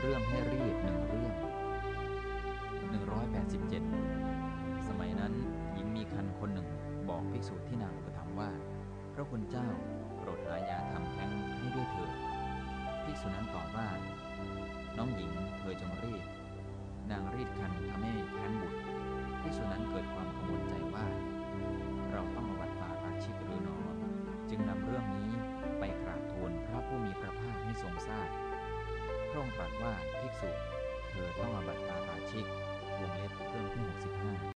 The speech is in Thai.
เรื่องให้รีบหนึ่งเรื่อง 187 สมัยนั้นหญิงมีคันคนหนึ่งบอกภิกษุที่นางอุปถัมภ์ว่า พระคุณเจ้าโปรดหายาทำแท้งให้ด้วยเถิดภิกษุนั้นตอบว่า น้องหญิงเธอจงรีด นางรีดคันทำให้แท้งบุตรภิกษุนั้นเกิดความกังวลใจว่า เราต้องอวัดปาราชิกหรือหนอ จึงนำเรื่อง ระองค์ตรัสว่าภิกษุ เธอต้องอาบัติปาราชิก